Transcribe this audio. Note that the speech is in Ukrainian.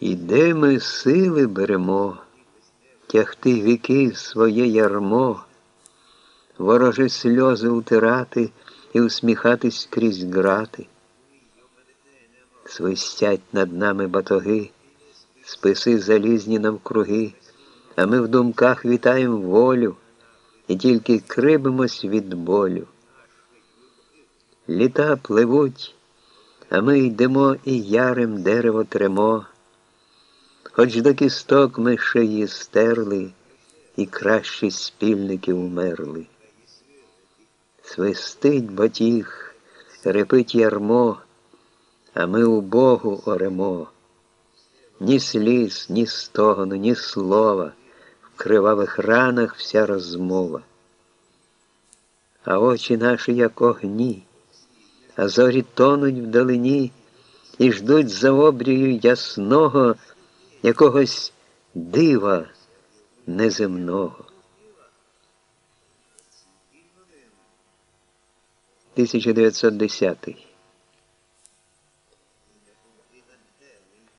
І де ми сили беремо, тягти віки своє ярмо, ворожі сльози утирати і усміхатись крізь грати. Свистять над нами батоги, списи залізні навкруги, а ми в думках вітаємо волю і тільки крибимось від болю. Літа пливуть, а ми йдемо і ярим дерево тремо, хоч до кісток ми шиї стерли, і кращі спільники умерли. Свистить батіг, репить ярмо, а ми у Богу оремо. Ні сліз, ні стогону, ні слова, в кривавих ранах вся розмова. А очі наші, як огні, а зорі тонуть вдалині і ждуть за обрію ясного якогось дива неземного. 1910